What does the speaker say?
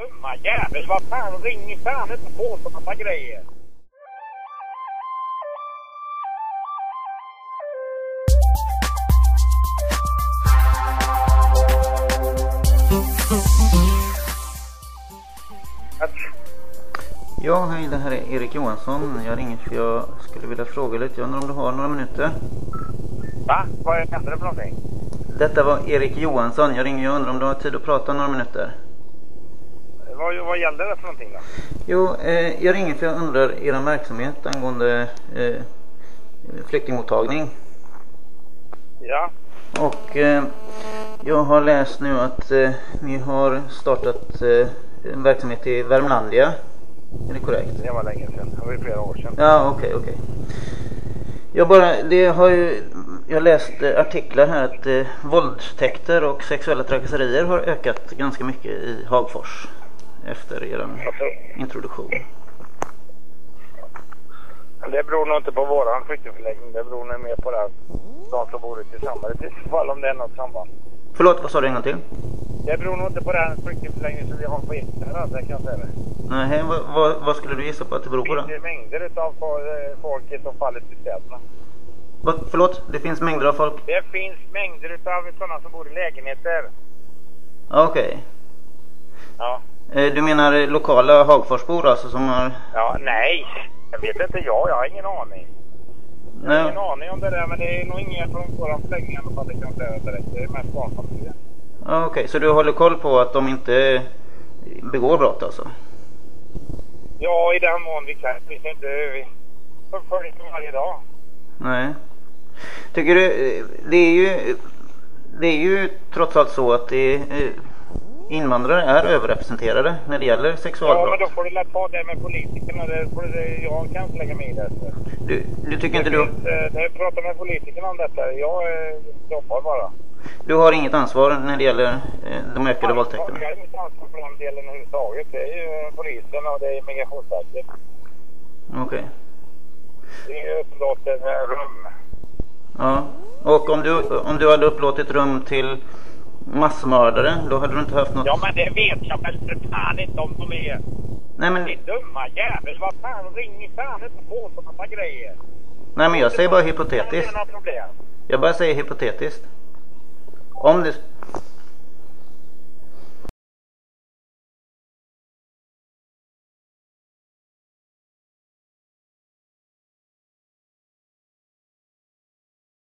dumma jävel, vad fan, ring fan inte på så massa grejer. Ja, hej, det här är Erik Johansson. Jag ringer för jag skulle vilja fråga lite. Jag undrar om du har några minuter? va? Vad händer det för någonting? Detta var Erik Johansson. Jag ringer och undrar om du har tid att prata några minuter? Vad, vad gäller det för någonting då? Jo, eh, jag ringer för jag undrar er verksamhet angående eh, flyktingmottagning. Ja, Och eh, jag har läst nu att eh, ni har startat eh, en verksamhet i Värmlandia. Är det korrekt? det var länge sedan. Det var ju flera år sedan. Ja, okej, okej. Jag bara, det har ju, jag läste artiklar här att eh, våldtäkter och sexuella trakasserier har ökat ganska mycket i Hagfors efter er Alltså, introduktion. det beror nog inte på våran flyktingförläggning. Det beror nog mer på det, de som bor ute i samhället i så fall om det är något samband. Förlåt, vad sa du en gång till? Det beror nog inte på den flyktingförläggning som vi har på Ekerö, det kan jag säga. det. Nej, vad, vad, vad skulle du gissa på att det beror på Det finns mängder av folk som fallit i städerna. Vad, förlåt, det finns mängder av folk? Det finns mängder av sådana som bor i lägenheter. Okej. Ja. Eh, Du menar lokala Hagforsbor alltså som har... Ja, nej. Jag vet inte jag. Jag har ingen aning. Jag har Nej, ingen aning om det där, men det är nog ingen från våran förläggning i alla fall. Det kan jag säga direkt. Det är mest barnfamiljer. ja, okej, så du håller koll på att de inte begår brott alltså? Ja, i den mån vi kan. Vi ska inte... Vi förföljer dem varje dag. Nej. Tycker du, eh, det är ju, det är ju trots allt så att det är, invandrare är överrepresenterade när det gäller Ja, men sexualbrott. då får du lätt ta det med politikerna. Det får du, jag kan inte lägga mig i det. Du, du tycker inte Det du, finns, eh, det- Prata med politikerna om detta. Jag eh, jobbar bara. du har inget ansvar när det gäller eh, de ökade våldtäkterna? Jag har inget ansvar för den delen överhuvudtaget. Det är ju polisen och det är Migrationsverket. Okej. Det är upplåtet rum. Ja. Och om du, om du hade upplåtit rum till massmördare, då hade du inte haft något... Ja, men det vet jag väl för fan inte om de är. Nej men, Din dumma jävel. Vad fan, ring fan inte på så massa grejer. nej men jag säger bara hypotetiskt. Jag bara säger hypotetiskt. Om det,